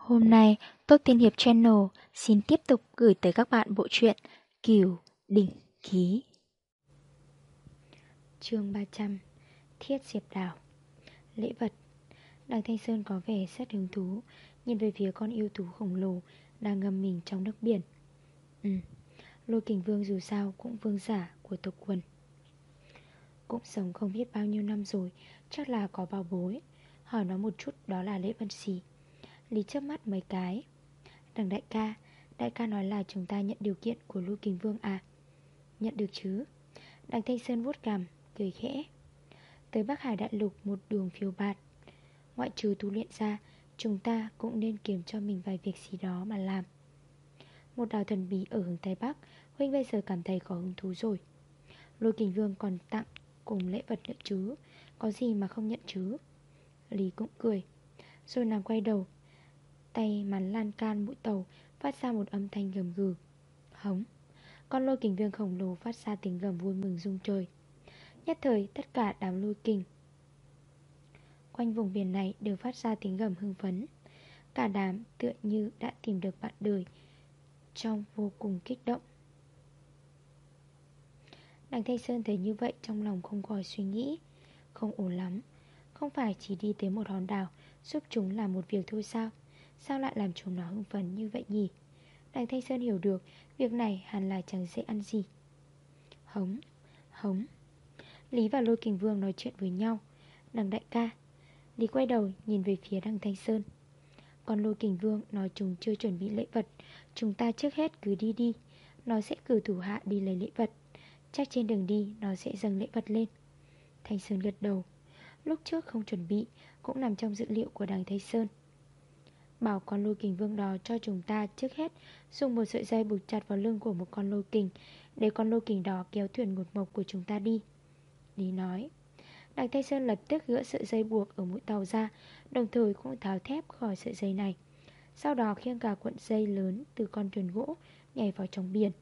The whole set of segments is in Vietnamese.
Hôm nay, Tốt Tiên Hiệp Channel xin tiếp tục gửi tới các bạn bộ truyện Kiều Đỉnh Ký. chương 300 Thiết Diệp Đảo Lễ vật Đằng Thanh Sơn có vẻ rất hứng thú, nhìn về phía con yêu thú khổng lồ đang ngâm mình trong nước biển. Ừ, lôi kình vương dù sao cũng vương giả của tộc quần. Cũng sống không biết bao nhiêu năm rồi, chắc là có bao bối. Hỏi nó một chút đó là lễ vật gì. Lý chớp mắt mấy cái. Đằng đại ca Đại ca nói là chúng ta nhận điều kiện của Lưu Kình Vương à? Nhận được chứ. Đằng Thanh Sơn vuốt cằm, Cười khẽ. Tới Bắc Hải Đại Lục một đường phiêu bạt. Ngoại trừ tu luyện ra, Chúng ta cũng nên kiếm cho mình vài việc gì đó mà làm. Một đào thần bí ở hướng Tây Bắc, Huynh bây giờ cảm thấy có hứng thú rồi. Lôi Kình Vương còn tặng cùng lễ vật nữa chứ, Có gì mà không nhận chứ? Lý cũng cười. Rồi nàng quay đầu Tay mắn lan can mũi tàu, Phát ra một âm thanh gầm gừ. Hống. Con lôi kình vương khổng lồ phát ra tiếng gầm vui mừng rung trời. Nhất thời, tất cả đám lôi kình Quanh vùng biển này đều phát ra tiếng gầm hưng phấn. Cả đám tựa như đã tìm được bạn đời Trong vô cùng kích động. Đằng Thanh Sơn thấy như vậy trong lòng không khỏi suy nghĩ. Không ổn lắm. Không phải chỉ đi tới một hòn đảo, Giúp chúng làm một việc thôi sao? Sao lại làm chúng nó hưng phấn như vậy nhỉ? Đằng Thanh Sơn hiểu được, Việc này hẳn là chẳng dễ ăn gì. Hống Hống. Lý và Lôi Kình Vương nói chuyện với nhau. Đằng đại ca. Lý quay đầu nhìn về phía đằng Thanh Sơn. Còn Lôi Kình Vương nói chúng chưa chuẩn bị lễ vật. Chúng ta trước hết cứ đi đi. Nó sẽ cử thủ hạ đi lấy lễ vật. Chắc trên đường đi, nó sẽ dâng lễ vật lên. Thanh Sơn gật đầu. Lúc trước không chuẩn bị, Cũng nằm trong dữ liệu của đằng Thanh Sơn. Bảo con lôi kình vương đó cho chúng ta trước hết. Dùng một sợi dây buộc chặt vào lưng của một con lôi kình, Để con lôi kình đó kéo thuyền ngột mộc của chúng ta đi. Lý nói. Đặng Thanh Sơn lập tức gỡ sợi dây buộc ở mũi tàu ra, Đồng thời cũng tháo thép khỏi sợi dây này. Sau đó khiêng cả cuộn dây lớn từ con thuyền gỗ Nhảy vào trong biển.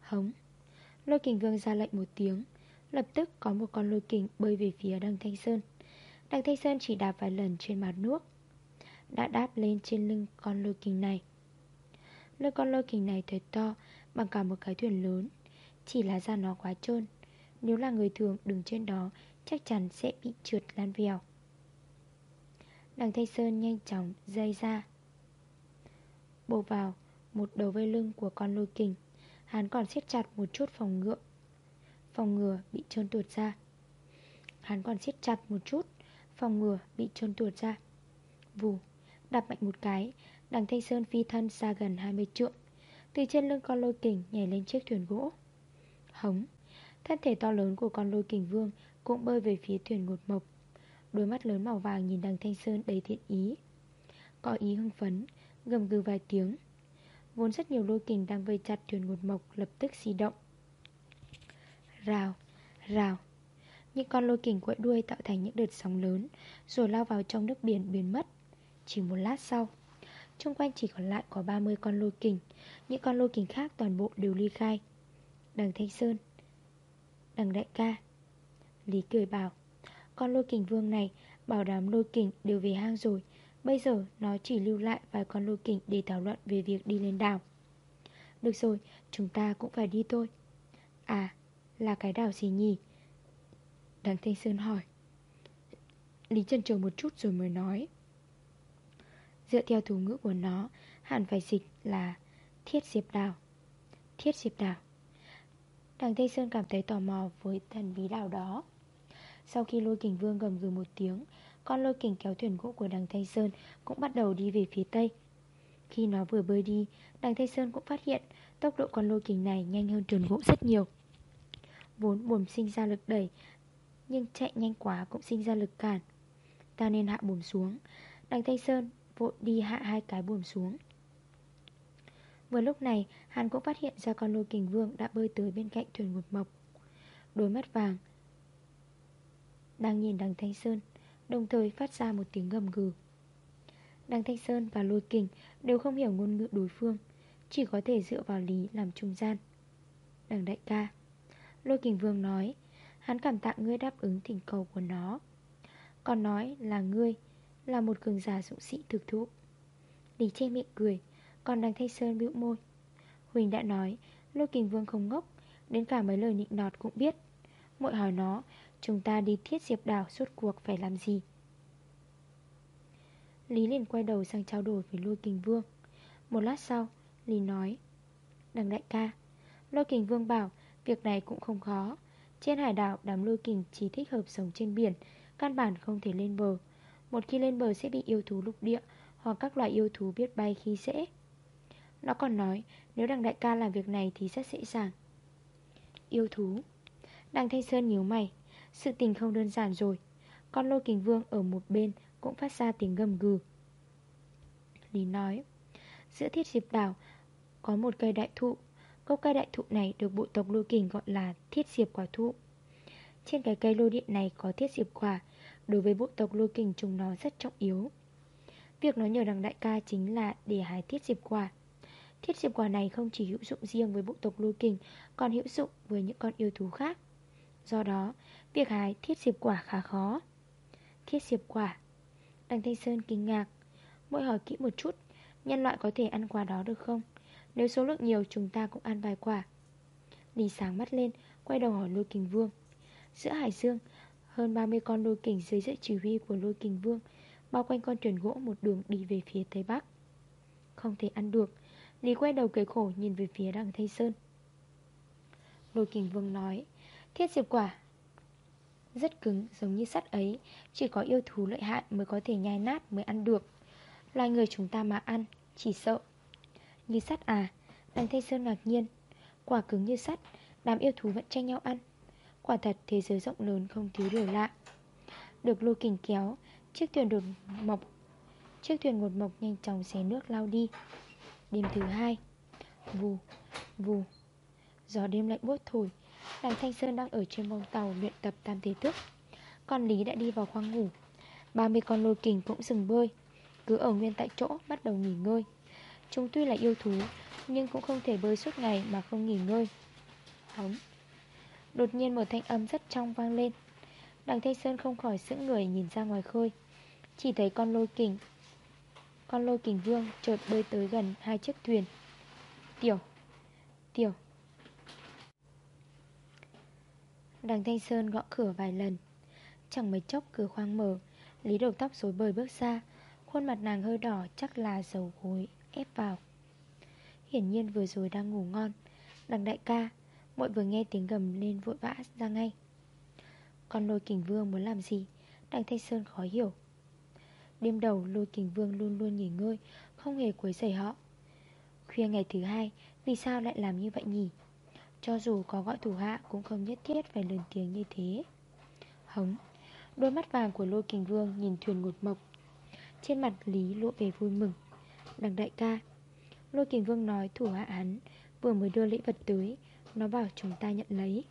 Hống. Lôi kình vương ra lệnh một tiếng. Lập tức có một con lôi kình bơi về phía đằng Thanh Sơn. Đằng Thanh Sơn chỉ đạp vài lần trên mặt nước đã đáp lên trên lưng con lôi kình này. Lưng con lôi kình này thật to, bằng cả một cái thuyền lớn. Chỉ là da nó quá trơn. Nếu là người thường đứng trên đó, chắc chắn sẽ bị trượt lan vèo. Đằng Thanh Sơn nhanh chóng dây ra. Bổ vào một đầu vây lưng của con lôi kình. Hắn còn siết chặt một chút phòng ngựa. Phòng ngừa bị trơn tuột ra. Hắn còn siết chặt một chút, phòng ngừa bị trơn tuột ra. Vù. Đạp mạnh một cái Đằng Thanh Sơn phi thân xa gần 20 trượng. Từ trên lưng con lôi kình nhảy lên chiếc thuyền gỗ. Hống! Thân thể to lớn của con lôi kình vương Cũng bơi về phía thuyền ngột mộc. Đôi mắt lớn màu vàng nhìn đằng Thanh Sơn đầy thiện ý. Có ý hưng phấn Gầm gừ vài tiếng. Vốn rất nhiều lôi kình đang vây chặt thuyền ngột mộc Lập tức di động. Rào, rào! Những con lôi kình quậy đuôi tạo thành những đợt sóng lớn Rồi lao vào trong nước biển biến mất chỉ một lát sau. Trung quanh chỉ còn lại có 30 con lôi kình. Những con lôi kình khác toàn bộ đều ly khai. Đằng Thanh Sơn Đằng Đại ca. Lý cười bảo Con lôi kình vương này Bảo đảm lôi kình đều về hang rồi. Bây giờ nó chỉ lưu lại vài con lôi kình Để thảo luận về việc đi lên đảo. Được rồi, chúng ta cũng phải đi thôi. À, là cái đảo gì nhỉ? Đằng Thanh Sơn hỏi. Lý chân chờ một chút rồi mới nói. Dựa theo thủ ngữ của nó, Hẳn phải dịch là Thiết Diệp Đào Thiết Diệp Đào Đằng Tây Sơn cảm thấy tò mò với thần bí đảo đó. Sau khi lôi kình vương gầm gừ một tiếng, Con lôi kình kéo thuyền gỗ của đằng Tây Sơn Cũng bắt đầu đi về phía Tây. Khi nó vừa bơi đi, Đằng Tây Sơn cũng phát hiện Tốc độ con lôi kình này nhanh hơn thuyền gỗ rất nhiều. Vốn buồm sinh ra lực đẩy, Nhưng chạy nhanh quá cũng sinh ra lực cản. Ta nên hạ buồm xuống. Đằng Tây Sơn vội đi hạ hai cái buồm xuống. Vừa lúc này, Hắn cũng phát hiện ra con lôi kình vương đã bơi tới bên cạnh thuyền một mộc. Đôi mắt vàng Đang nhìn đằng Thanh Sơn, Đồng thời phát ra một tiếng gầm gừ. Đằng Thanh Sơn và lôi kình Đều không hiểu ngôn ngữ đối phương, Chỉ có thể dựa vào lý làm trung gian. Đằng đại ca, Lôi kình vương nói, Hắn cảm tạ ngươi đáp ứng thỉnh cầu của nó. Còn nói là ngươi là một cường giả dũng sĩ thực thụ. Lý che miệng cười, Còn đằng thay Sơn bĩu môi. Huỳnh đã nói, Lôi kình vương không ngốc, Đến cả mấy lời nịnh nọt cũng biết. Mội hỏi nó, Chúng ta đi thiết diệp đảo suốt cuộc phải làm gì? Lý liền quay đầu sang trao đổi với lôi kình vương. Một lát sau, Lý nói, Đằng đại ca, Lôi kình vương bảo, Việc này cũng không khó. Trên hải đảo đám lôi kình chỉ thích hợp sống trên biển, Căn bản không thể lên bờ. Một khi lên bờ sẽ bị yêu thú lục địa Hoặc các loại yêu thú biết bay khi dễ. Nó còn nói, Nếu đằng đại ca làm việc này thì rất dễ dàng. Yêu thú. Đằng Thanh Sơn nhíu mày. Sự tình không đơn giản rồi. Con lôi kình vương ở một bên Cũng phát ra tiếng gầm gừ. Lý nói, Giữa thiết diệp đảo Có một cây đại thụ. Gốc cây đại thụ này được bộ tộc lôi kình gọi là thiết diệp quả thụ. Trên cái cây lôi điện này có thiết diệp quả Đối với bộ tộc lôi kình chúng nó rất trọng yếu. Việc nó nhờ đằng đại ca chính là để hái thiết diệp quả Thiết diệp quả này không chỉ hữu dụng riêng với bộ tộc lôi kình Còn hữu dụng với những con yêu thú khác. Do đó, việc hái thiết diệp quả khá khó. Thiết diệp quả Đằng Thanh Sơn kinh ngạc. Mỗi hỏi kỹ một chút Nhân loại có thể ăn quả đó được không? Nếu số lượng nhiều chúng ta cũng ăn vài quả. Lý sáng mắt lên Quay đầu hỏi lôi kình vương. Giữa hải dương hơn 30 con lôi kình dưới sự chỉ huy của lôi kình vương Bao quanh con thuyền gỗ một đường đi về phía tây bắc. Không thể ăn được, Lý quay đầu cười khổ nhìn về phía đằng Thanh Sơn. Lôi kình vương nói, Thiết diệp quả, Rất cứng, giống như sắt ấy, Chỉ có yêu thú lợi hại mới có thể nhai nát mới ăn được. Loài người chúng ta mà ăn, Chỉ sợ Như sắt à. Đằng Thanh Sơn ngạc nhiên, Quả cứng như sắt, Đám yêu thú vẫn tranh nhau ăn Quả thật thế giới rộng lớn không thiếu điều lạ. Được lôi kình kéo Chiếc thuyền đột mộc Chiếc thuyền ngột mộc nhanh chóng xé nước lao đi. Đêm thứ hai Vù, vù. Gió đêm lạnh buốt thổi Đằng Thanh Sơn đang ở trên bông tàu luyện tập tam thế thức. Con Lý đã đi vào khoang ngủ. 30 con lôi kình cũng dừng bơi Cứ ở nguyên tại chỗ bắt đầu nghỉ ngơi. Chúng tuy là yêu thú Nhưng cũng không thể bơi suốt ngày mà không nghỉ ngơi. Hóng. Đột nhiên một thanh âm rất trong vang lên. Đằng Thanh Sơn không khỏi sững người nhìn ra ngoài khơi. Chỉ thấy con lôi kình, Con lôi kình vương chợt bơi tới gần hai chiếc thuyền. Tiểu Tiểu. Đằng Thanh Sơn gõ cửa vài lần. Chẳng mấy chốc cửa khoang mở, Lý đầu tóc rối bời bước ra. Khuôn mặt nàng hơi đỏ chắc là dầu gối ép vào. Hiển nhiên vừa rồi đang ngủ ngon. Đằng đại ca Mội vừa nghe tiếng gầm lên vội vã ra ngay. Con lôi kình vương muốn làm gì? Đằng Thanh Sơn khó hiểu. Đêm đầu, lôi kình vương luôn luôn nghỉ ngơi, Không hề quấy rầy họ. Khuya ngày thứ hai, Vì sao lại làm như vậy nhỉ? Cho dù có gọi thủ hạ Cũng không nhất thiết phải lớn tiếng như thế. Hống, Đôi mắt vàng của lôi kình vương nhìn thuyền ngột mộc. Trên mặt Lý lộ về vui mừng. Đằng đại ca, Lôi kình vương nói thủ hạ hắn Vừa mới đưa lễ vật tới nó bảo chúng ta nhận lấy.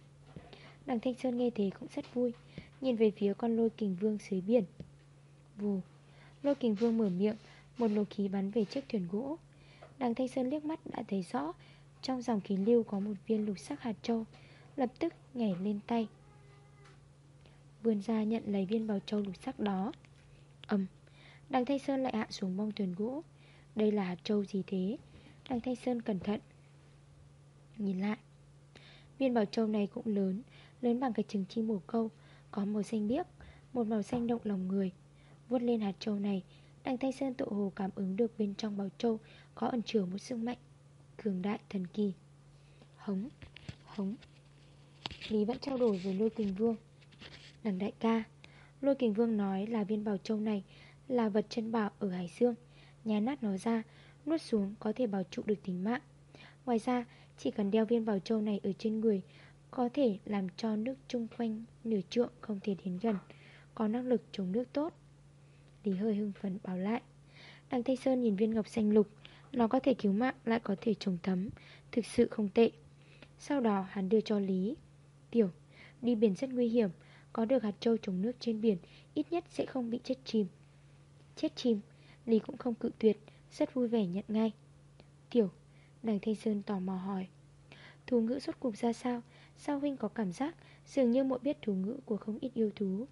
Đằng Thanh Sơn nghe thế cũng rất vui, Nhìn về phía con lôi kình vương dưới biển. Vù, Lôi kình vương mở miệng, Một lô khí bắn về chiếc thuyền gỗ. Đằng Thanh Sơn liếc mắt đã thấy rõ, Trong dòng khí lưu có một viên lục sắc hạt trâu Lập tức nhảy lên tay. Vươn ra nhận lấy viên bào trâu lục sắc đó. Ẩm Đằng Thanh Sơn lại hạ xuống bong thuyền gỗ. Đây là hạt trâu gì thế? Đằng Thanh Sơn cẩn thận. Nhìn lại Viên bảo trâu này cũng lớn Lớn bằng cái trứng chim bồ câu Có màu xanh biếc Một màu xanh động lòng người. Vuốt lên hạt trâu này Đằng Thanh Sơn tự hồ cảm ứng được bên trong bảo trâu Có ẩn chứa một sức mạnh Cường đại thần kỳ. Hống, hống. Lý vẫn trao đổi với lôi kình vương. Đằng đại ca Lôi kình vương nói là viên bảo châu này Là vật chân bảo ở Hải Dương. Nhai nát nó ra Nuốt xuống có thể bảo trụ được tính mạng. Ngoài ra chỉ cần đeo viên bảo châu này ở trên người Có thể làm cho nước chung quanh nửa trượng không thể đến gần Có năng lực chống nước tốt. Lý hơi hưng phấn bảo lại Đằng Tây Sơn nhìn viên ngọc xanh lục Nó có thể cứu mạng lại có thể trồng thấm Thực sự không tệ. Sau đó hắn đưa cho Lý Tiểu, đi biển rất nguy hiểm Có được hạt trâu trồng nước trên biển Ít nhất sẽ không bị chết chìm. Chết chìm, Lý cũng không cự tuyệt Rất vui vẻ nhận ngay. Tiểu, đằng Thanh Sơn tò mò hỏi. Thú ngữ rốt cuộc ra sao? Sao huynh có cảm giác Dường như muội biết thú ngữ của không ít yêu thú?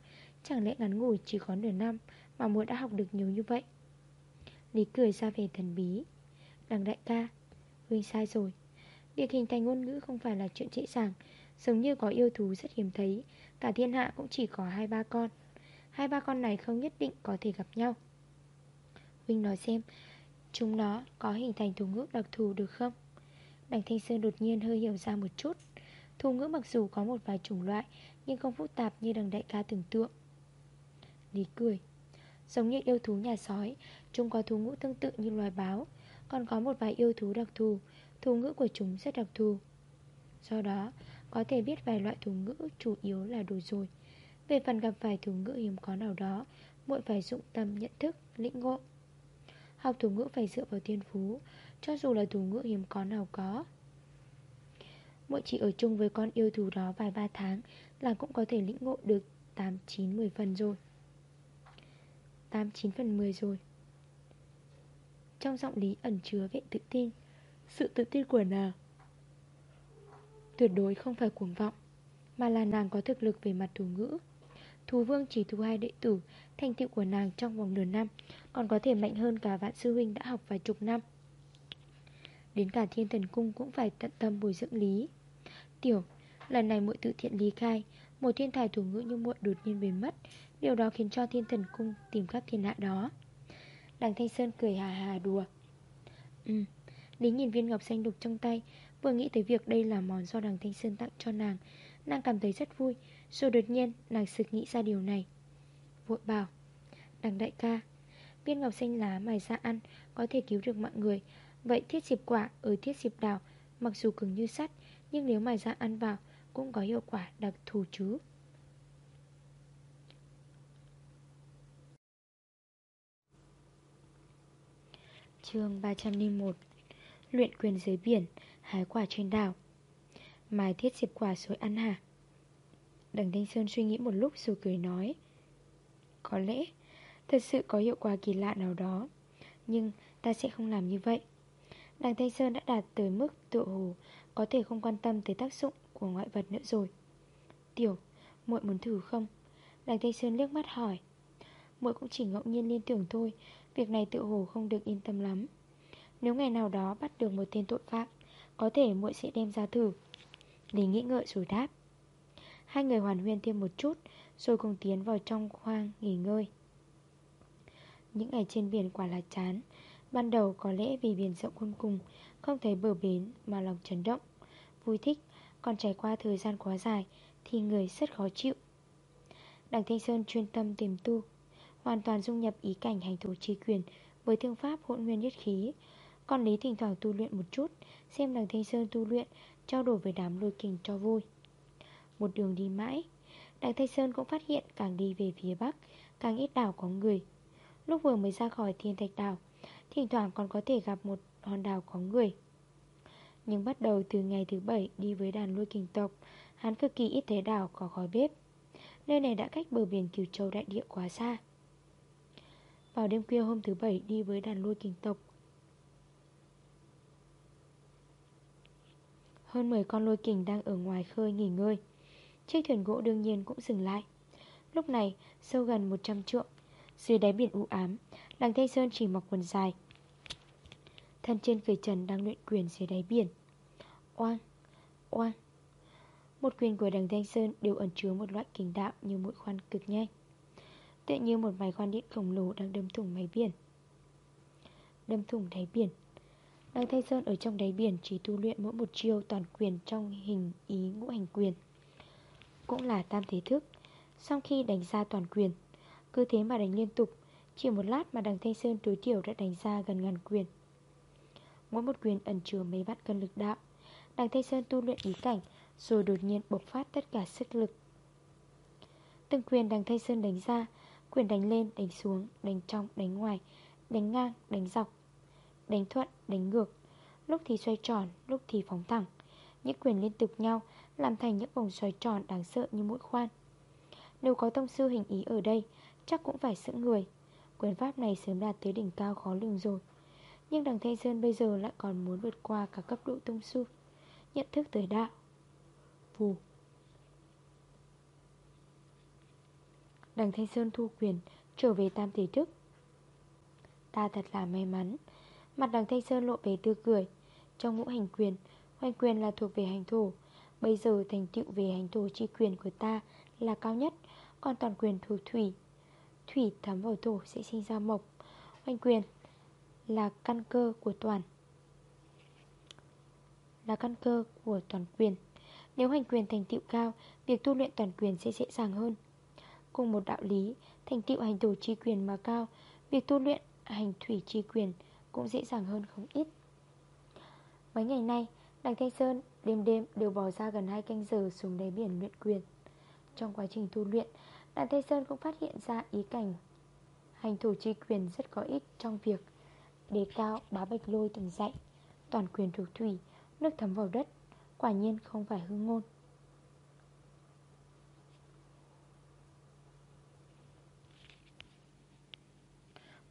Chẳng lẽ ngắn ngủi chỉ có nửa năm Mà muội đã học được nhiều như vậy? Lý cười ra về thần bí. Đằng đại ca, Huynh sai rồi. Việc hình thành ngôn ngữ không phải là chuyện dễ dàng. Giống như có yêu thú rất hiếm thấy, Cả thiên hạ cũng chỉ có hai ba con. Hai ba con này không nhất định có thể gặp nhau. Huynh nói xem Chúng nó có hình thành thủ ngữ đặc thù được không? Đằng Thanh Sơn đột nhiên hơi hiểu ra một chút. Thủ ngữ mặc dù có một vài chủng loại Nhưng không phức tạp như đằng đại ca tưởng tượng. Lý cười. Giống như yêu thú nhà sói Chúng có thú ngữ tương tự như loài báo Còn có một vài yêu thú đặc thù. Thú ngữ của chúng rất đặc thù. Do đó có thể biết vài loại thú ngữ chủ yếu là đủ rồi. Về phần gặp vài thú ngữ hiếm có nào đó Muội phải dụng tâm nhận thức, lĩnh ngộ. Học thủ ngữ phải dựa vào thiên phú, Cho dù là thủ ngữ hiếm có nào có. Mỗi chỉ ở chung với con yêu thú đó vài ba tháng Là cũng có thể lĩnh ngộ được 8-9-10 phần rồi. 8-9 phần 10 rồi. Trong giọng lý ẩn chứa vệ tự tin, Sự tự tin của nàng Tuyệt đối không phải cuồng vọng, Mà là nàng có thực lực về mặt thủ ngữ. Thú vương chỉ thu hai đệ tử Thành tựu của nàng trong vòng nửa năm Còn có thể mạnh hơn cả vạn sư huynh đã học vài chục năm. Đến cả thiên thần cung cũng phải tận tâm bồi dưỡng lý. Tiểu, lần này muội tự thiện lý khai Một thiên tài thủ ngữ như muội đột nhiên biến mất Điều đó khiến cho thiên thần cung tìm các thiên hạ đó. Đằng Thanh Sơn cười hà hà đùa. Ừ, Lý nhìn viên ngọc xanh đục trong tay Vừa nghĩ tới việc đây là món do đằng Thanh Sơn tặng cho nàng Nàng cảm thấy rất vui rồi đột nhiên, nàng sực nghĩ ra điều này. Vội bảo, Đằng đại ca, Viên ngọc xanh lá mài ra ăn, Có thể cứu được mọi người. Vậy thiết diệp quả ở thiết diệp đào Mặc dù cứng như sắt, Nhưng nếu mài ra ăn vào, Cũng có hiệu quả đặc thù chứ. Chương 301 Luyện quyền dưới biển, Hái quả trên đảo. Mài thiết diệp quả rồi ăn hả? Đằng Thanh Sơn suy nghĩ một lúc rồi cười nói Có lẽ Thật sự có hiệu quả kỳ lạ nào đó Nhưng ta sẽ không làm như vậy. Đằng Thanh Sơn đã đạt tới mức tự hồ Có thể không quan tâm tới tác dụng của ngoại vật nữa rồi. Tiểu, muội muốn thử không? Đằng Thanh Sơn liếc mắt hỏi. Muội cũng chỉ ngẫu nhiên liên tưởng thôi Việc này tự hồ không được yên tâm lắm. Nếu ngày nào đó bắt được một tên tội phạm Có thể muội sẽ đem ra thử. Lý nghĩ ngợi rồi đáp. Hai người hoàn huyên thêm một chút, Rồi cùng tiến vào trong khoang nghỉ ngơi. Những ngày trên biển quả là chán. Ban đầu có lẽ vì biển rộng khôn cùng, Không thấy bờ bến mà lòng chấn động. Vui thích, Còn trải qua thời gian quá dài Thì người rất khó chịu. Đằng Thanh Sơn chuyên tâm tìm tu, Hoàn toàn dung nhập ý cảnh hành thủ trí quyền Với thương pháp hỗn nguyên nhất khí. Còn Lý thỉnh thoảng tu luyện một chút, Xem đằng Thanh Sơn tu luyện, Trao đổi với đám lôi kình cho vui. Một đường đi mãi. Đằng Thanh Sơn cũng phát hiện càng đi về phía Bắc, Càng ít đảo có người. Lúc vừa mới ra khỏi thiên thạch đảo, Thỉnh thoảng còn có thể gặp một hòn đảo có người. Nhưng bắt đầu từ ngày thứ bảy đi với đàn lôi kình tộc, Hắn cực kỳ ít thấy đảo có khói bếp. Nơi này đã cách bờ biển Cửu Châu đại địa quá xa. Vào đêm khuya hôm thứ bảy đi với đàn lôi kình tộc. Hơn 10 con lôi kình đang ở ngoài khơi nghỉ ngơi. Chiếc thuyền gỗ đương nhiên cũng dừng lại. Lúc này sâu gần 100 trượng Dưới đáy biển u ám Đằng Thanh Sơn chỉ mặc quần dài Thân trên cười trần đang luyện quyền dưới đáy biển. Oang, oang Một quyền của đằng Thanh Sơn đều ẩn chứa một loại kình đạo như mũi khoan cực nhanh Tựa như một máy khoan điện khổng lồ đang đâm thủng máy biển. Đâm thủng đáy biển. Đằng Thanh Sơn ở trong đáy biển chỉ tu luyện mỗi một chiêu toàn quyền trong hình ý ngũ hành quyền. Cũng là tam thế thức. Sau khi đánh ra toàn quyền Cứ thế mà đánh liên tục Chỉ một lát mà đằng Thanh Sơn tối thiểu đã đánh ra gần ngàn quyền. Mỗi một quyền ẩn chứa mấy vạn cân lực đạo Đằng Thanh Sơn tu luyện ý cảnh Rồi đột nhiên bộc phát tất cả sức lực. Từng quyền đằng Thanh Sơn đánh ra Quyền đánh lên, đánh xuống, đánh trong, đánh ngoài Đánh ngang, đánh dọc Đánh thuận, đánh ngược. Lúc thì xoay tròn, lúc thì phóng thẳng Những quyền liên tục nhau làm thành những vòng xoay tròn đáng sợ như mũi khoan. Nếu có tông sư hình ý ở đây, Chắc cũng phải sững người. Quyền pháp này sớm đạt tới đỉnh cao khó lường rồi. Nhưng đằng Thanh Sơn bây giờ lại còn muốn vượt qua cả cấp độ tông sư. Nhận thức tới đạo. Vù Đằng Thanh Sơn thu quyền, Trở về tam thể thức. Ta thật là may mắn. Mặt đằng Thanh Sơn lộ về tươi cười. Trong ngũ hành quyền, Hoành quyền là thuộc về hành thổ. Bây giờ thành tựu về hành thổ chi quyền của ta Là cao nhất, Còn toàn quyền thuộc thủy. Thủy thấm vào thổ sẽ sinh ra mộc Hoành quyền là căn cơ của toàn. Là căn cơ của toàn quyền. Nếu hành quyền thành tựu cao, Việc tu luyện toàn quyền sẽ dễ dàng hơn. Cùng một đạo lý, Thành tựu hành thổ chi quyền mà cao, Việc tu luyện hành thủy chi quyền Cũng dễ dàng hơn không ít. Mấy ngày nay Đằng Thanh Sơn đêm đêm đều bỏ ra gần 2 canh giờ xuống đáy biển luyện quyền. Trong quá trình tu luyện Đằng Thanh Sơn cũng phát hiện ra ý cảnh. Hành thủ chi quyền rất có ích trong việc Đề cao bá bạch lôi từng dạy. Toàn quyền thuộc thủy, Nước thấm vào đất, Quả nhiên không phải hư ngôn.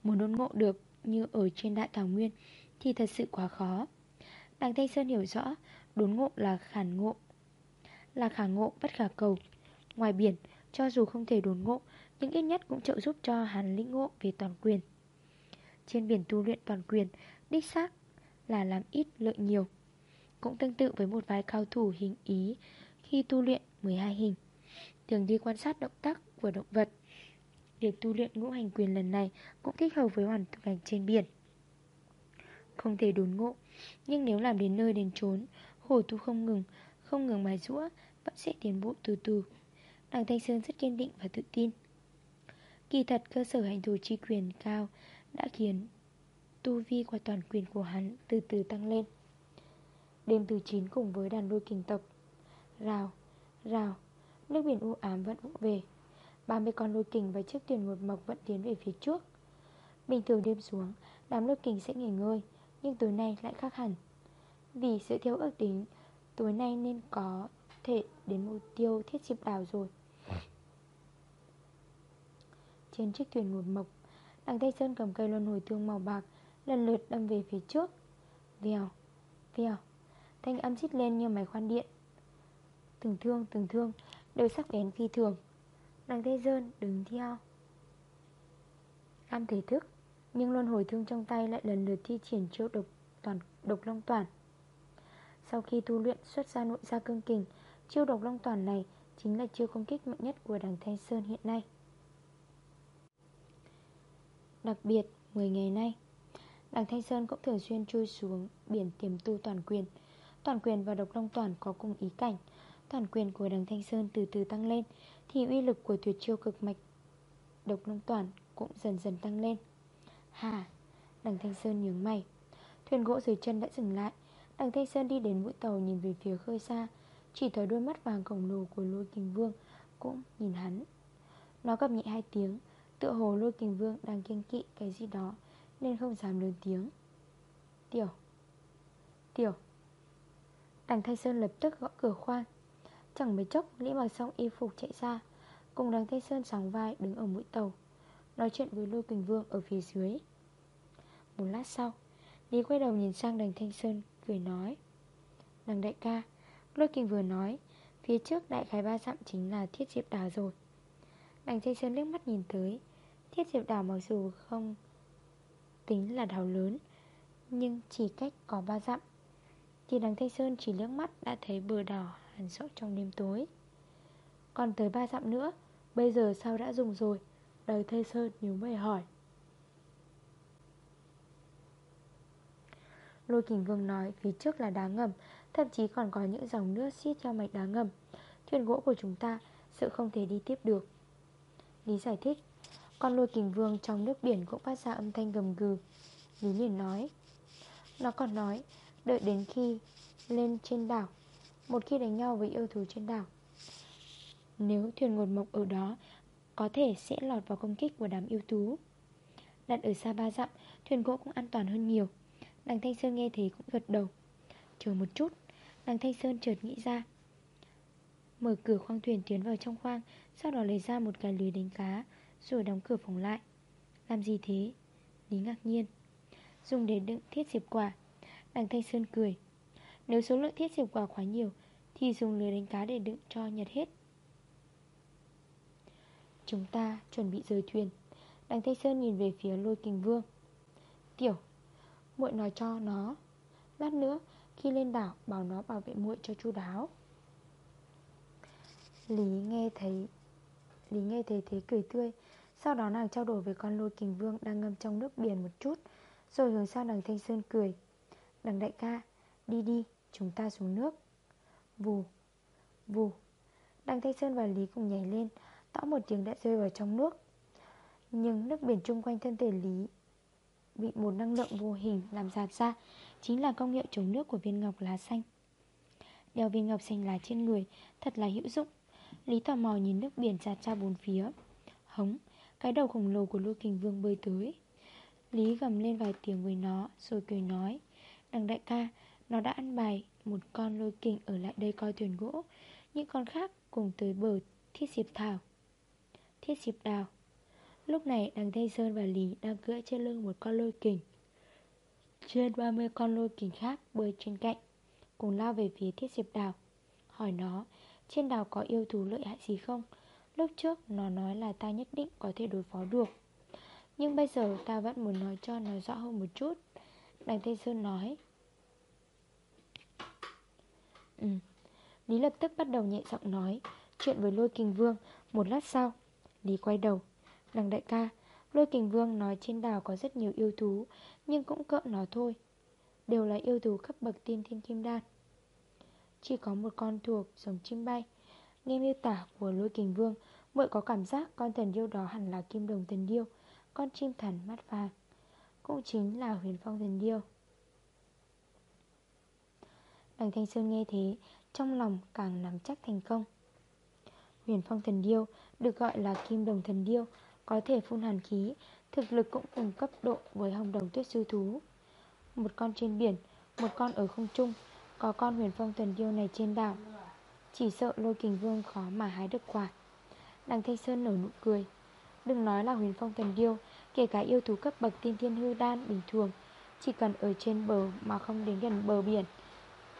Muốn đốn ngộ được như ở trên đại thảo nguyên Thì thật sự quá khó. Đằng Thanh Sơn hiểu rõ Đốn ngộ là khản ngộ. Là khả ngộ bất khả cầu. Ngoài biển, cho dù không thể đốn ngộ, Nhưng ít nhất cũng trợ giúp cho hắn lĩnh ngộ về toàn quyền. Trên biển tu luyện toàn quyền, Đích xác là làm ít lợi nhiều. Cũng tương tự với một vài cao thủ hình ý Khi tu luyện 12 hình. Thường đi quan sát động tác của động vật. Việc tu luyện ngũ hành quyền lần này Cũng thích hợp với hoàn cảnh trên biển. Không thể đốn ngộ, Nhưng nếu làm đến nơi đến chốn Khổ tu không ngừng Không ngừng mài rũa Vẫn sẽ tiến bộ từ từ. Đằng Thanh Sơn rất kiên định và tự tin. Kỳ thật cơ sở hành thủ chi quyền cao Đã khiến tu vi qua toàn quyền của hắn từ từ tăng lên. Đêm từ 9 cùng với đàn lôi kình tộc Rào, rào Nước biển u ám vẫn vụng về. 30 con lôi kình và chiếc thuyền một mộc vẫn tiến về phía trước. Bình thường đêm xuống Đám lôi kình sẽ nghỉ ngơi Nhưng tối nay lại khác hẳn. Vì sự thiếu ước tính Tối nay nên có thể đến mục tiêu thiết diệp đảo rồi. Trên chiếc thuyền một mộc Đằng Tây Sơn cầm cây luân hồi thương màu bạc Lần lượt đâm về phía trước. Vèo, vèo Thanh âm chít lên như máy khoan điện. Từng thương, từng thương Đều sắc bén phi thường. Đằng Tây Sơn đứng theo. Am thể thức Nhưng luân hồi thương trong tay lại lần lượt thi triển chiêu độc toàn độc long toàn. Sau khi tu luyện xuất ra nội gia cương kình, Chiêu độc long toàn này Chính là chiêu công kích mạnh nhất của đằng Thanh Sơn hiện nay. Đặc biệt 10 ngày nay, Đằng Thanh Sơn cũng thường xuyên chui xuống Biển tiềm tu toàn quyền. Toàn quyền và độc long toàn có cùng ý cảnh. Toàn quyền của đằng Thanh Sơn từ từ tăng lên, Thì uy lực của tuyệt chiêu cực mạch Độc long toàn cũng dần dần tăng lên. Hà, Đằng Thanh Sơn nhướng mày. Thuyền gỗ dưới chân đã dừng lại Đằng Thanh Sơn đi đến mũi tàu nhìn về phía khơi xa, Chỉ thấy đôi mắt vàng khổng lồ của lôi kình vương Cũng nhìn hắn. Nó gặp nhẹ hai tiếng, Tựa hồ lôi kình vương đang kiêng kỵ cái gì đó, Nên không dám lớn tiếng. Tiểu Tiểu. Đằng Thanh Sơn lập tức gõ cửa khoang. Chẳng mấy chốc, Lý mặc xong y phục chạy ra, Cùng đằng Thanh Sơn sóng vai đứng ở mũi tàu, Nói chuyện với lôi kình vương ở phía dưới. Một lát sau, Lý quay đầu nhìn sang đằng Thanh Sơn. Cười nói. Đằng đại ca Lôi kinh vừa nói, Phía trước đại khái ba dặm chính là thiết diệp đảo rồi. Đằng Thanh Sơn liếc mắt nhìn tới, Thiết diệp đảo mặc dù không Tính là đảo lớn, Nhưng chỉ cách có ba dặm. Thì đằng Thanh Sơn chỉ liếc mắt Đã thấy bờ đảo hẳn rõ trong đêm tối. Còn tới ba dặm nữa, Bây giờ sao đã dùng rồi? Đằng Thanh Sơn nhíu mày hỏi. Lôi kình vương nói, phía trước là đá ngầm, Thậm chí còn có những dòng nước xiết theo mạch đá ngầm. Thuyền gỗ của chúng ta, Sự không thể đi tiếp được. Lý giải thích, Con lôi kình vương trong nước biển cũng phát ra âm thanh gầm gừ. Lý liền nói, Nó còn nói, Đợi đến khi lên trên đảo, Một khi đánh nhau với yêu thú trên đảo, Nếu thuyền ngột mộc ở đó, Có thể sẽ lọt vào công kích của đám yêu thú. Đặt ở xa ba dặm, Thuyền gỗ cũng an toàn hơn nhiều. Đằng Thanh Sơn nghe thế cũng gật đầu. Chờ một chút. Đằng Thanh Sơn chợt nghĩ ra. Mở cửa khoang thuyền tiến vào trong khoang, Sau đó lấy ra một cái lưới đánh cá, Rồi đóng cửa phòng lại. Làm gì thế? Lý ngạc nhiên. Dùng để đựng thiết diệp quả. Đằng Thanh Sơn cười. Nếu số lượng thiết diệp quả quá nhiều, Thì dùng lưới đánh cá để đựng cho nhật hết. Chúng ta chuẩn bị rời thuyền. Đằng Thanh Sơn nhìn về phía lôi kình vương. Tiểu muội nói cho nó. Lát nữa, khi lên đảo, bảo nó bảo vệ muội cho chu đáo. Lý nghe thấy, Lý nghe thấy thế cười tươi. Sau đó nàng trao đổi với con lôi kình vương Đang ngâm trong nước biển một chút, Rồi hướng sang đằng Thanh Sơn cười. Đằng đại ca, Đi đi, chúng ta xuống nước. Vù Vù. Đằng Thanh Sơn và Lý cùng nhảy lên, Tõ một tiếng đã rơi vào trong nước. Nhưng nước biển chung quanh thân thể Lý Bị một năng lượng vô hình làm giạt ra, Chính là công hiệu chống nước của viên ngọc lá xanh. Đeo viên ngọc xanh lá trên người Thật là hữu dụng. Lý tò mò nhìn nước biển giạt ra bốn phía. Hống, Cái đầu khổng lồ của lôi kình vương bơi tới. Lý gầm lên vài tiếng với nó, Rồi cười nói, Đằng đại ca, Nó đã ăn bài một con lôi kình ở lại đây coi thuyền gỗ. Những con khác cùng tới bờ thiết diệp thảo. Thiết diệp đào Lúc này, đằng Thanh Sơn và Lý đang cưỡi trên lưng một con lôi kình. Trên 30 con lôi kình khác bơi trên cạnh, Cùng lao về phía thiết diệp đào. Hỏi nó, trên đảo có yêu thú lợi hại gì không? Lúc trước, nó nói là ta nhất định có thể đối phó được. Nhưng bây giờ, ta vẫn muốn nói cho nó rõ hơn một chút. Đằng Tây Sơn nói. Ừ. Lý lập tức bắt đầu nhẹ giọng nói Chuyện với lôi kình vương. Một lát sau, Lý quay đầu. Đằng đại ca, Lôi kình vương nói trên đảo có rất nhiều yêu thú, Nhưng cũng cỡ nó thôi. Đều là yêu thú cấp bậc tiên thiên kim đan. Chỉ có một con thuộc giống chim bay. Nghe miêu tả của lôi kình vương, muội có cảm giác con thần điêu đó hẳn là kim đồng thần điêu, Con chim thần mắt vàng, Cũng chính là huyền phong thần điêu. Đằng Thanh Sơn nghe thế, Trong lòng càng nắm chắc thành công. Huyền phong thần điêu Được gọi là kim đồng thần điêu có thể phun hàn khí, Thực lực cũng cùng cấp độ với hồng đồng tuyết sư thú. Một con trên biển, Một con ở không trung, có con huyền phong thần điêu này trên đảo. Chỉ sợ lôi kình vương khó mà hái được quả. Đằng Thanh Sơn nở nụ cười. Đừng nói là huyền phong thần điêu, Kể cả yêu thú cấp bậc tiên thiên hư đan bình thường, Chỉ cần ở trên bờ mà không đến gần bờ biển,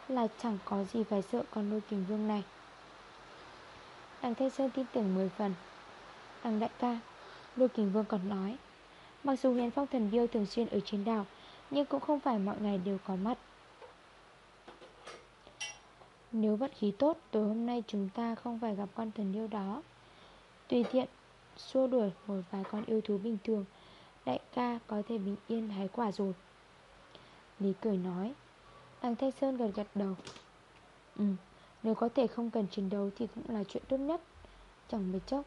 Là chẳng có gì phải sợ con lôi kình vương này. Đằng Thanh Sơn tin tưởng 10 phần. Đằng đại ca Lôi kình vương còn nói. Mặc dù huyền phong thần điêu thường xuyên ở trên đảo, Nhưng cũng không phải mọi ngày đều có mặt. Nếu vận khí tốt, Tối hôm nay chúng ta không phải gặp con thần điêu đó. Tùy tiện, Xua đuổi một vài con yêu thú bình thường, Đại ca có thể bình yên hái quả rồi. Lý cười nói. Đằng Thanh Sơn gật gật đầu. Ừ Nếu có thể không cần chiến đấu thì cũng là chuyện tốt nhất. Chẳng mấy chốc,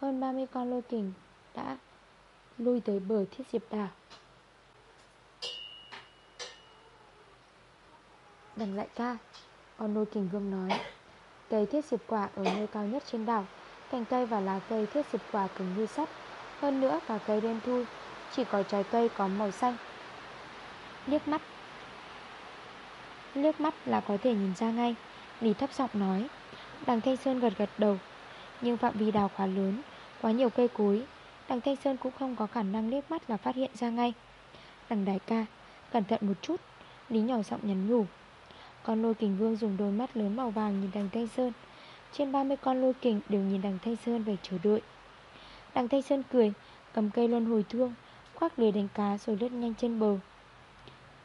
Hơn 30 con lôi kình đã lui tới bờ thiết diệp đảo Đằng lại ca con nôi kình vương nói, Cây thiết diệp quả ở nơi cao nhất trên đảo, Cành cây và lá cây thiết diệp quả cứng như sắt. Hơn nữa, cả cây đen thui, Chỉ có trái cây có màu xanh. Liếc mắt Liếc mắt là có thể nhìn ra ngay, Lý thấp giọng nói, Đằng Thanh Sơn gật gật đầu, Nhưng phạm vi đào quá lớn, Quá nhiều cây cối Đằng Thanh Sơn cũng không có khả năng liếc mắt là phát hiện ra ngay. Đằng đại ca, Cẩn thận một chút, Lý nhỏ giọng nhắn nhủ. Con lôi kình vương dùng đôi mắt lớn màu vàng nhìn đằng Thanh Sơn. Trên 30 con lôi kình đều nhìn đằng Thanh Sơn về chờ đợi. Đằng Thanh Sơn cười, Cầm cây luân hồi thương, Khoác lưới đánh cá rồi lướt nhanh trên bờ.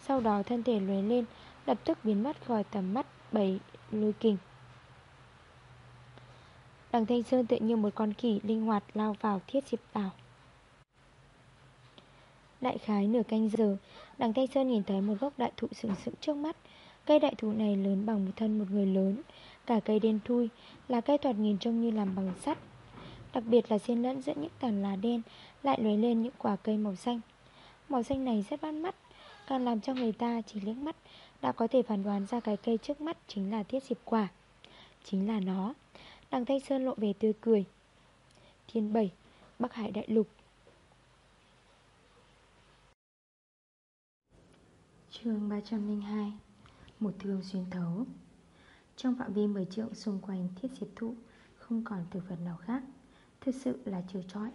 Sau đó thân thể lóe lên, Lập tức biến mất khỏi tầm mắt bảy lôi kình. Đằng Thanh Sơn tự như một con khỉ linh hoạt lao vào thiết diệp đảo Đại khái nửa canh giờ, Đằng Thanh Sơn nhìn thấy một gốc đại thụ sừng sững trước mắt. Cây đại thụ này lớn bằng một thân một người lớn, Cả cây đen thui Là cây thoạt nhìn trông như làm bằng sắt. Đặc biệt là xen lẫn giữa những tàn lá đen, Lại lóe lên những quả cây màu xanh. Màu xanh này rất bắt mắt, Càng làm cho người ta chỉ liếc mắt, Đã có thể phản đoán ra cái cây trước mắt Chính là thiết diệp quả. Chính là nó. Đằng Thanh Sơn lộ về tươi cười. Thiên bảy, Bắc Hải Đại Lục. Chương 302 một thương xuyên thấu. Trong phạm vi 10 triệu xung quanh thiết diệp thụ, Không còn thực vật nào khác. Thực sự là trừ trói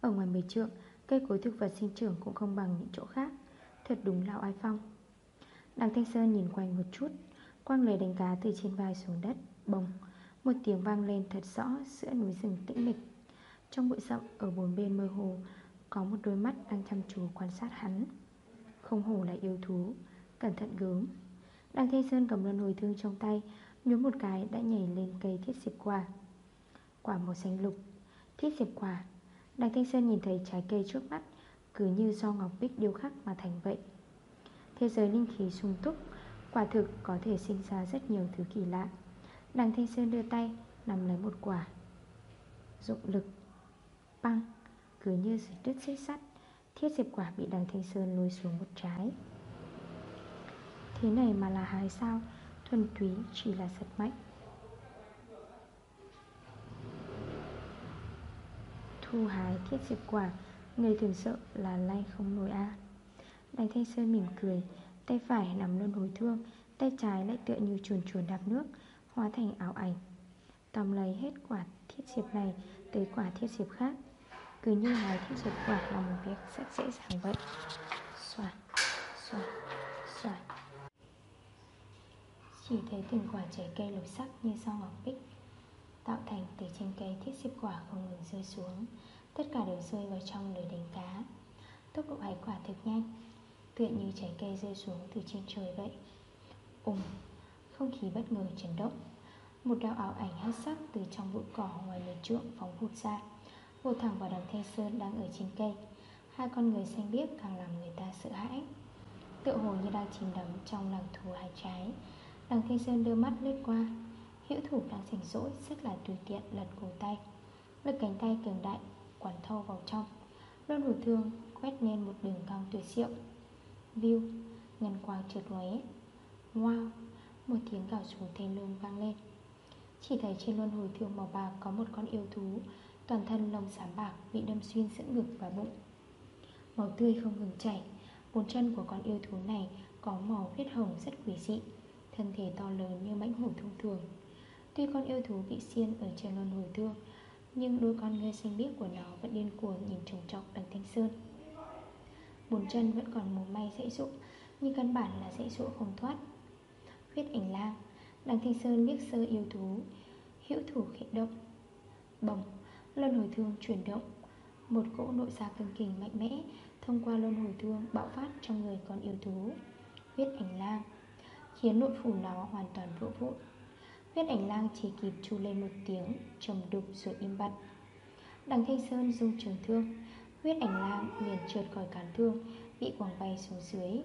Ở ngoài 10 trượng, Cây cối thực vật sinh trưởng cũng không bằng những chỗ khác. Thật đúng là oai phong. Đằng Thanh Sơn nhìn quanh một chút Quang lời đánh cá từ trên vai xuống đất, Bồng. Một tiếng vang lên thật rõ giữa núi rừng tĩnh mịch. Trong bụi rậm ở bốn bên mơ hồ, Có một đôi mắt đang chăm chú quan sát hắn. Không hổ là yêu thú, Cẩn thận gớm. Đang Thanh Sơn cầm luân hồi thương trong tay, Nhún một cái đã nhảy lên cây thiết diệp quả. Quả màu xanh lục, Thiết diệp quả. Đang Thanh Sơn nhìn thấy trái cây trước mắt, Cứ như do ngọc bích điêu khắc mà thành vậy. Thế giới linh khí sung túc, Quả thực có thể sinh ra rất nhiều thứ kỳ lạ. Đằng Thanh Sơn đưa tay, Nắm lấy một quả. Dụng lực, Băng, Cứ như đứt xích sắt, Thiết diệp quả bị đằng Thanh Sơn lùi xuống một trái. Thế này mà là hái sao? Thuần túy chỉ là giật mạnh. Thu hái thiết diệp quả, Người thường sợ là lay không nổi a. À. Đành Thanh Sơn mỉm cười, Tay phải nằm luôn hồi thương, Tay trái lại tựa như chuồn chuồn đạp nước. Hóa thành ảo ảnh. Tóm lấy hết quả thiết diệp này Tới quả thiết diệp khác. Cứ như hái thiết diệp quả là một việc rất dễ dàng vậy. Xoạt, xoạt, xoạt Chỉ thấy từng quả trái cây lục sắc như sao ngọc bích Tạo thành từ trên cây thiết diệp quả không ngừng rơi xuống. Tất cả đều rơi vào trong lưới đánh cá. Tốc độ hái quả thực nhanh Tựa như trái cây rơi xuống từ trên trời vậy. Ùng Không khí bất ngờ chấn động. Một đạo ảo ảnh hắc sắc từ trong bụi cỏ ngoài mười trượng phóng vụt ra Vô thẳng vào đằng Thanh Sơn đang ở trên cây. Hai con người xanh biếc càng làm người ta sợ hãi. Tựa hồ như đang chìm đắm trong làng thù hai trái. Đằng Thanh Sơn đưa mắt lướt qua, Hữu thủ đang rảnh rỗi, Rất là tùy tiện lật cổ tay. Lực cánh tay cường đại, Quán thâu vào trong. Luân hồi thương quét lên một đường cong tuyệt diệu. View, Ngân quang trượt lóe. Wow, Một tiếng gào rú thê lương vang lên. Chỉ thấy trên luân hồi thương màu bạc Có một con yêu thú, Toàn thân lông xám bạc bị đâm xuyên giữa ngực và bụng. Màu tươi không ngừng chảy, Bốn chân của con yêu thú này Có màu huyết hồng rất quỷ dị, Thân thể to lớn như mãnh hổ thông thường. Tuy con yêu thú bị xiên ở trên luân hồi thương Nhưng đôi con ngươi xanh biếc của nó vẫn điên cuồng nhìn trồng trọc đằng thanh sơn. Bốn chân vẫn còn mồm may dãy dụ Nhưng căn bản là dãy dụ không thoát. Huyết ảnh lang Đằng thanh sơn biết sơ yêu thú Hữu thủ khẽ động. Bồng, Luân hồi thương chuyển động. Một cỗ nội xa cương kình mạnh mẽ Thông qua luân hồi thương bạo phát trong người con yêu thú Huyết ảnh lang, Khiến nội phủ nó hoàn toàn vỡ vụn. Huyết ảnh lang chỉ kịp chu lên một tiếng, Trầm đục rồi im bặt. Đằng Thanh Sơn dung trường thương, Huyết ảnh lang liền trượt khỏi cán thương, Bị quảng bay xuống dưới.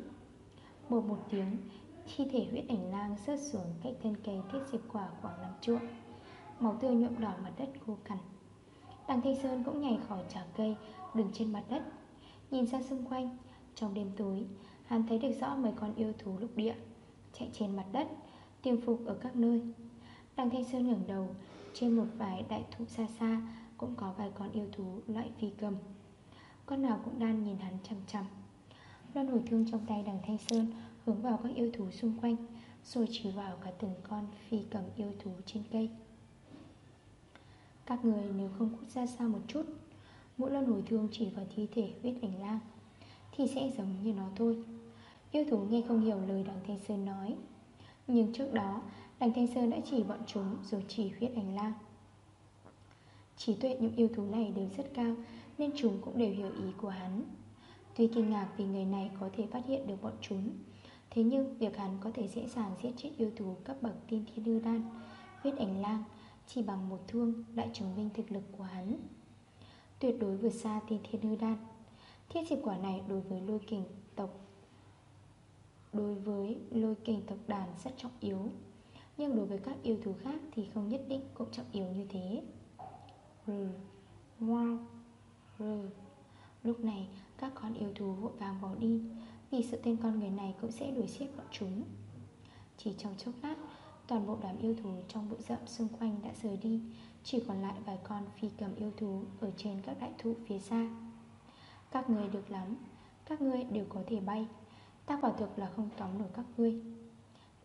Một một tiếng Thi thể huyết ảnh lang rớt xuống cách thân cây thiết diệp quả khoảng năm chuộng Máu tươi nhuộm đỏ mặt đất khô cằn. Đằng Thanh Sơn cũng nhảy khỏi trà cây, Đứng trên mặt đất, Nhìn ra xung quanh. Trong đêm tối, Hắn thấy được rõ mấy con yêu thú lục địa Chạy trên mặt đất, Tiêm phục ở các nơi. Đằng Thanh Sơn ngẩng đầu, Trên một vài đại thụ xa xa Cũng có vài con yêu thú loại phi cầm. Con nào cũng đang nhìn hắn chằm chằm. Loan hồi thương trong tay đằng Thanh Sơn, Hướng vào các yêu thú xung quanh, Rồi chỉ vào cả từng con phi cầm yêu thú trên cây. Các người nếu không cút ra xa một chút, Mỗi lần hồi thương chỉ vào thi thể huyết ảnh lang, Thì sẽ giống như nó thôi. Yêu thú nghe không hiểu lời đằng Thanh Sơn nói, Nhưng trước đó, Đằng Thanh Sơn đã chỉ bọn chúng rồi chỉ huyết ảnh lang. Trí tuệ những yêu thú này đều rất cao, Nên chúng cũng đều hiểu ý của hắn. Tuy kinh ngạc vì người này có thể phát hiện được bọn chúng, Thế nhưng việc hắn có thể dễ dàng giết chết yêu thú cấp bậc tiên thiên hư đan, Huyết ảnh lang, chỉ bằng một thương đã chứng minh thực lực của hắn. Tuyệt đối vượt xa tiên thiên hư đan. Thiết diệp quả này đối với lôi kình tộc, Đối với lôi kình tộc đàn rất trọng yếu. Nhưng đối với các yêu thú khác thì không nhất định cũng trọng yếu như thế. R Wow R Lúc này các con yêu thú vội vàng bỏ đi, Vì sự tên con người này cũng sẽ đuổi giết bọn chúng. Chỉ trong chốc lát, Toàn bộ đám yêu thú trong bụi rậm xung quanh đã rời đi, Chỉ còn lại vài con phi cầm yêu thú Ở trên các đại thụ phía xa. Các người được lắm, Các ngươi đều có thể bay, Ta quả thực là không tóm nổi các ngươi.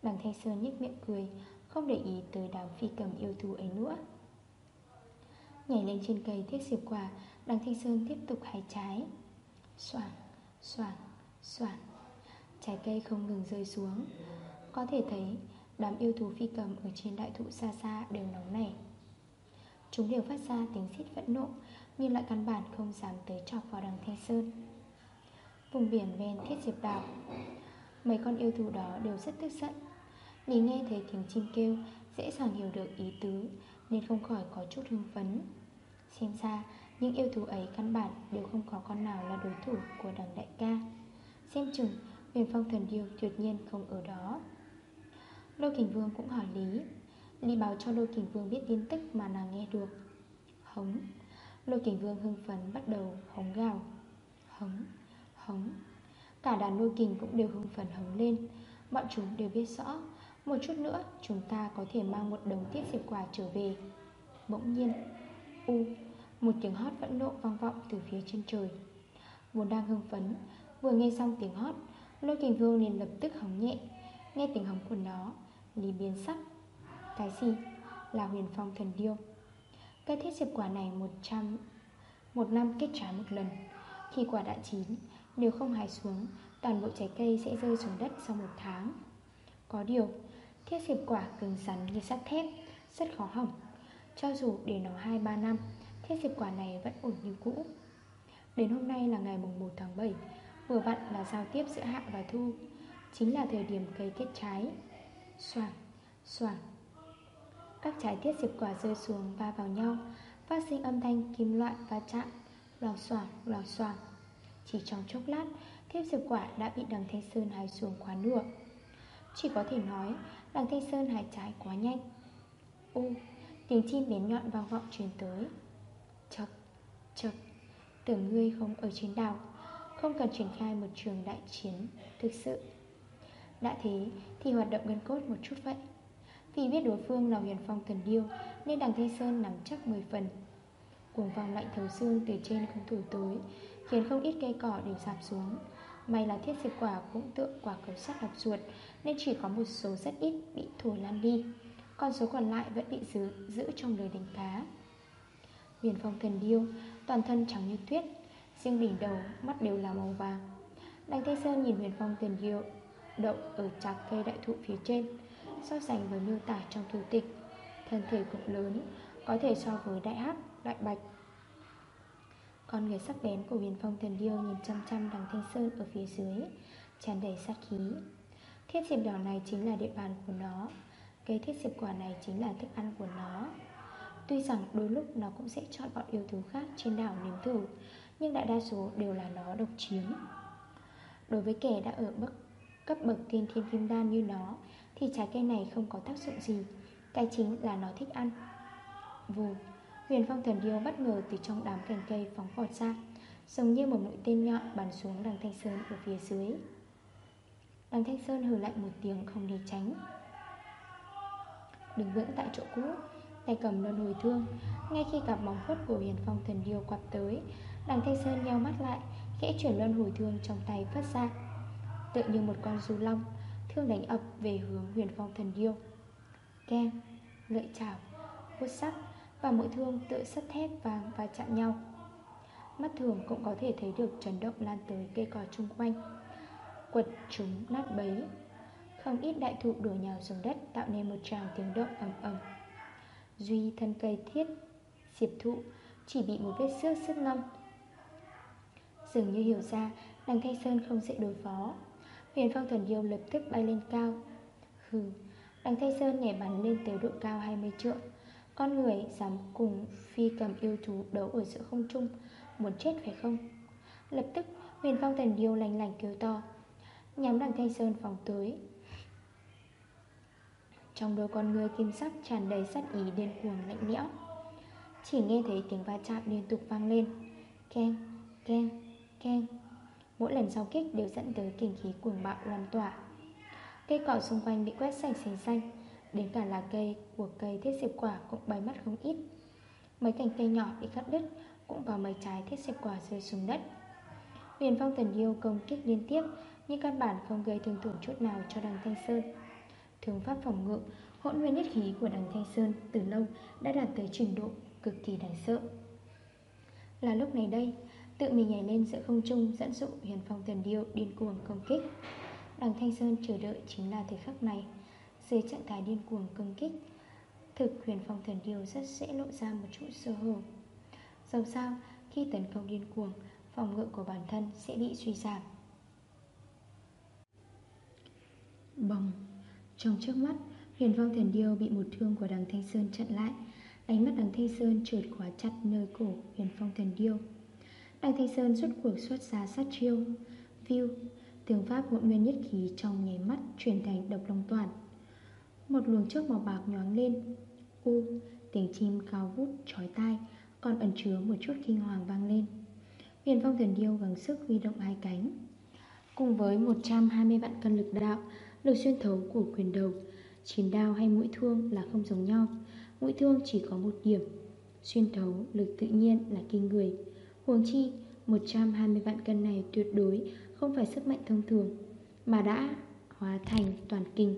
Đằng Thanh Sơn nhếch miệng cười, Không để ý tới đám phi cầm yêu thú ấy nữa. Nhảy lên trên cây thiết diệp quả, Đằng Thanh Sơn tiếp tục hái trái. Soảng, soảng, soảng Trái cây không ngừng rơi xuống. Có thể thấy Đám yêu thú phi cầm ở trên đại thụ xa xa đều nóng nảy. Chúng đều phát ra tiếng xít phẫn nộ Nhưng lại căn bản không dám tới chọc vào đằng Thanh Sơn. Vùng biển ven thiết diệp đảo Mấy con yêu thú đó đều rất tức giận. Lý nghe thấy tiếng chim kêu Dễ dàng hiểu được ý tứ Nên không khỏi có chút hưng phấn. Xem ra những yêu thú ấy căn bản Đều không có con nào là đối thủ của đằng đại ca. Xem chừng Huyền phong thần điêu tuyệt nhiên không ở đó. Lô Kình Vương cũng hỏi Lý. Lý báo cho Lô Kình Vương biết tin tức mà nàng nghe được. Hống. Lô Kình Vương hưng phấn bắt đầu hống gào. Hống, hống. Cả đàn lôi kình cũng đều hưng phấn hống lên. Bọn chúng đều biết rõ Một chút nữa chúng ta có thể mang một đống tiết diệp quả trở về. Bỗng nhiên U một tiếng hót vẫn nộ vang vọng từ phía trên trời. Vốn đang hưng phấn, Vừa nghe xong tiếng hót, Lôi kình vương liền lập tức hóng nhẹ, Nghe tiếng hóng của nó, Lý biến sắc. Cái gì? Là huyền phong thần điêu. Cây thiết diệp quả này 100 Một năm kết trái một lần. Khi quả đã chín, Nếu không hái xuống, Toàn bộ trái cây sẽ rơi xuống đất sau một tháng. Có điều, Thiết diệp quả cứng rắn như sắt thép, Rất khó hỏng. Cho dù để nó 2-3 năm Thiết diệp quả này vẫn ổn như cũ. Đến hôm nay là ngày mùng 1 tháng 7 Vừa vặn là giao tiếp giữa hạ và thu. Chính là thời điểm cây kết trái. Soảng, soảng Các trái tiết diệp quả rơi xuống va vào nhau Phát sinh âm thanh kim loại va chạm. Lò xoảng, lò xoảng. Chỉ trong chốc lát Thiếp diệp quả đã bị đằng Thanh Sơn hái xuống quá nửa. Chỉ có thể nói Đằng Thanh Sơn hái trái quá nhanh. Ô, tiếng chim bén nhọn vang vọng truyền tới. Chập, chập Tưởng ngươi không ở trên đảo Không cần triển khai một trường đại chiến Thực sự. Đã thế thì hoạt động gân cốt một chút vậy. Vì biết đối phương là huyền phong thần điêu Nên đằng Thanh Sơn nắm chắc 10 phần. Cuồng vòng lạnh thấu xương từ trên không thổi tối Khiến không ít cây cỏ đều sạp xuống. May là thiết diệp quả cũng tượng quả cầu sắt độc ruột Nên chỉ có một số rất ít bị thổi lan đi. Còn số còn lại vẫn bị giữ, giữ trong lời đánh cá Huyền phong thần điêu Toàn thân trắng như tuyết Riêng đỉnh đầu mắt đều là màu vàng. Đành Tây Sơn nhìn huyền phong thần điêu Đậu ở trạc cây đại thụ phía trên So sánh với miêu tả trong thư tịch. Thân thể cực lớn Có thể so với đại hắc, đại bạch. Con người sắc bén của huyền phong thần điêu nhìn chăm chăm đằng Thanh Sơn ở phía dưới tràn đầy sát khí. Thiết diệp đỏ này chính là địa bàn của nó Cây thiết diệp quả này chính là thức ăn của nó. Tuy rằng đôi lúc nó cũng sẽ chọn bọn yêu thú khác trên đảo nếm thử, Nhưng đại đa số đều là nó độc chiếm. Đối với kẻ đã ở bậc, cấp bậc tiên thiên kim đan như nó, Thì trái cây này không có tác dụng gì, Cái chính là nó thích ăn. Vù, Huyền phong thần điêu bất ngờ từ trong đám cành cây phóng vọt ra, Giống như một mũi tên nhọn bắn xuống đằng Thanh Sơn ở phía dưới. Đằng Thanh Sơn hừ lạnh một tiếng không để tránh. Đứng vững tại chỗ cũ Tay cầm luân hồi thương. Ngay khi gặp bóng vuốt của huyền phong thần điêu quặp tới Đằng Thanh Sơn nheo mắt lại Khẽ chuyển luân hồi thương trong tay phát ra. Tự như một con du long Thương đánh ập về hướng huyền phong thần điêu. Keng lợi chảo, vuốt sắc và mỗi thương tự sắt thép vàng và chạm nhau. Mắt thường cũng có thể thấy được chấn động lan tới cây cỏ chung quanh. Quật chúng nát bấy. Không ít đại thụ đổ nhào xuống đất Tạo nên một tràng tiếng động ầm ầm. Duy thân cây thiết, Diệp thụ Chỉ bị một vết xước sức ngâm Dường như hiểu ra, Đằng Thanh Sơn không dễ đối phó. Huyền phong thần yêu lập tức bay lên cao. Hừ, Đằng Thanh Sơn nhảy bắn lên tới độ cao 20 trượng. Con người dám cùng phi cầm yêu thú đấu ở giữa không trung, Muốn chết phải không? Lập tức, huyền phong thần điêu lành lành kêu to. Nhắm đằng thanh sơn phóng tới. Trong đôi con người kim sắc tràn đầy sát ý điên cuồng lạnh lẽo. Chỉ nghe thấy tiếng va chạm liên tục vang lên. Keng, keng, keng. Mỗi lần giao kích đều dẫn tới kinh khí cuồng bạo lan tỏa. Cây cỏ xung quanh bị quét sạch xanh xanh. Đến cả lá cây của cây thiết diệp quả cũng bay mất không ít. Mấy cành cây nhỏ bị cắt đứt Cũng vào mấy trái thiết diệp quả rơi xuống đất. Huyền phong thần yêu công kích liên tiếp Nhưng căn bản không gây thương tổn chút nào cho đằng Thanh Sơn thương pháp phòng ngự, hỗn nguyên nhất khí của đằng Thanh Sơn từ lâu đã đạt tới trình độ cực kỳ đáng sợ. Là lúc này đây, tự mình nhảy lên giữa không trung dẫn dụ huyền phong thần điêu điên cuồng công kích. Đằng Thanh Sơn chờ đợi chính là thời khắc này. Dưới trạng thái điên cuồng công kích, thực huyền phong thần điêu rất dễ lộ ra một chút sơ hở. Dẫu sao, khi tấn công điên cuồng, phòng ngự của bản thân sẽ bị suy giảm. Bồng trong trước mắt, Huyền Vong thần điêu bị một thương của đằng Thanh Sơn chặn lại. Ánh mắt đằng Thanh Sơn trượt khóa chặt nơi cổ huyền phong thần điêu. Đằng Thanh Sơn xuất cuộc xuất ra sát chiêu. View tường pháp hỗn nguyên nhất khí trong nháy mắt Chuyển thành độc long toàn. Một luồng trước màu bạc nhoáng lên. U, Tiếng chim cao vút trói tai, Còn ẩn chứa một chút kinh hoàng vang lên. Huyền phong thần điêu gắng sức huy động hai cánh. Cùng với 120 vạn cân lực đạo Lực xuyên thấu của quyền đầu, Chiến đao hay mũi thương là không giống nhau. Mũi thương chỉ có một điểm, Xuyên thấu lực tự nhiên là kinh người. Huống chi 120 vạn cân này tuyệt đối không phải sức mạnh thông thường, Mà đã hóa thành toàn kinh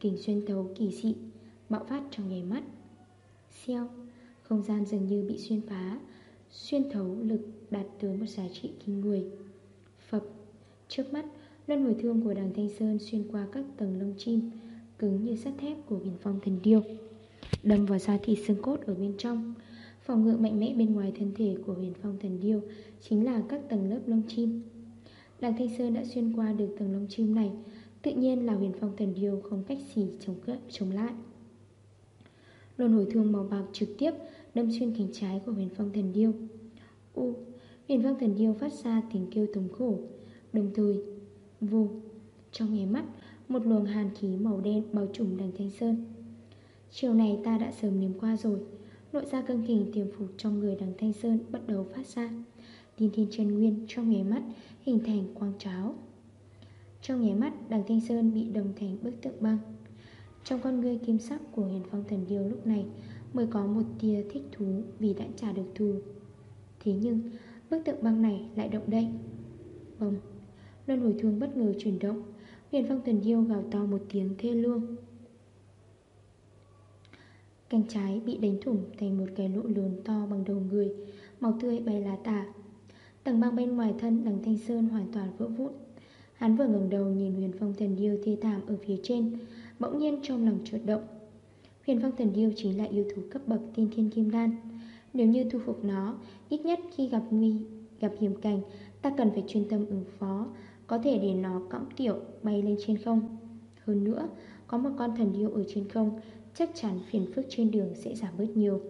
Kinh xuyên thấu kỳ dị, Bạo phát trong nháy mắt. Xeo, Không gian dường như bị xuyên phá, Xuyên thấu lực đạt tới một giá trị kinh người. Phập, Trước mắt Luân hồi thương của đằng Thanh Sơn xuyên qua các tầng lông chim Cứng như sắt thép của huyền phong thần điêu. Đâm vào da thịt xương cốt ở bên trong. Phòng ngự mạnh mẽ bên ngoài thân thể của huyền phong thần điêu Chính là các tầng lớp lông chim. Đằng Thanh Sơn đã xuyên qua được tầng lông chim này Tự nhiên là huyền phong thần điêu không cách gì chống, cự chống lại. Luân hồi thương màu bạc trực tiếp đâm xuyên cánh trái của huyền phong thần điêu. U Huyền phong thần điêu phát ra tiếng kêu thống khổ. Đồng thời Vô Trong nháy mắt, Một luồng hàn khí màu đen bao trùm đằng Thanh Sơn. Chiều này ta đã sớm nếm qua rồi. Nội ra cương kình tiềm phục trong người đằng Thanh Sơn bắt đầu phát ra. Tiên thiên chân nguyên trong nháy mắt hình thành quang cháo. Trong nháy mắt, đằng Thanh Sơn bị đồng thành bức tượng băng. Trong con ngươi kim sắc của huyền phong thần điêu lúc này Mới có một tia thích thú vì đã trả được thù. Thế nhưng, bức tượng băng này lại động đậy. Bông Luân hồi thương bất ngờ chuyển động. Huyền phong vâng thần yêu gào to một tiếng thê lương. Cánh trái bị đánh thủng thành một cái lỗ lớn to bằng đầu người Màu tươi bay lá tả. Tầng băng bên ngoài thân đằng Thanh Sơn hoàn toàn vỡ vụn. Hắn vừa ngẩng đầu nhìn huyền phong thần yêu thê thảm ở phía trên Bỗng nhiên trong lòng trượt động. Huyền phong thần yêu chính là yêu thú cấp bậc tiên thiên kim đan. Nếu như thu phục nó Ít nhất khi gặp nguy, gặp hiểm cảnh Ta cần phải chuyên tâm ứng phó có thể để nó cõng tiểu, bay lên trên không. Hơn nữa, Có một con thần điêu ở trên không, Chắc chắn phiền phức trên đường sẽ giảm bớt nhiều.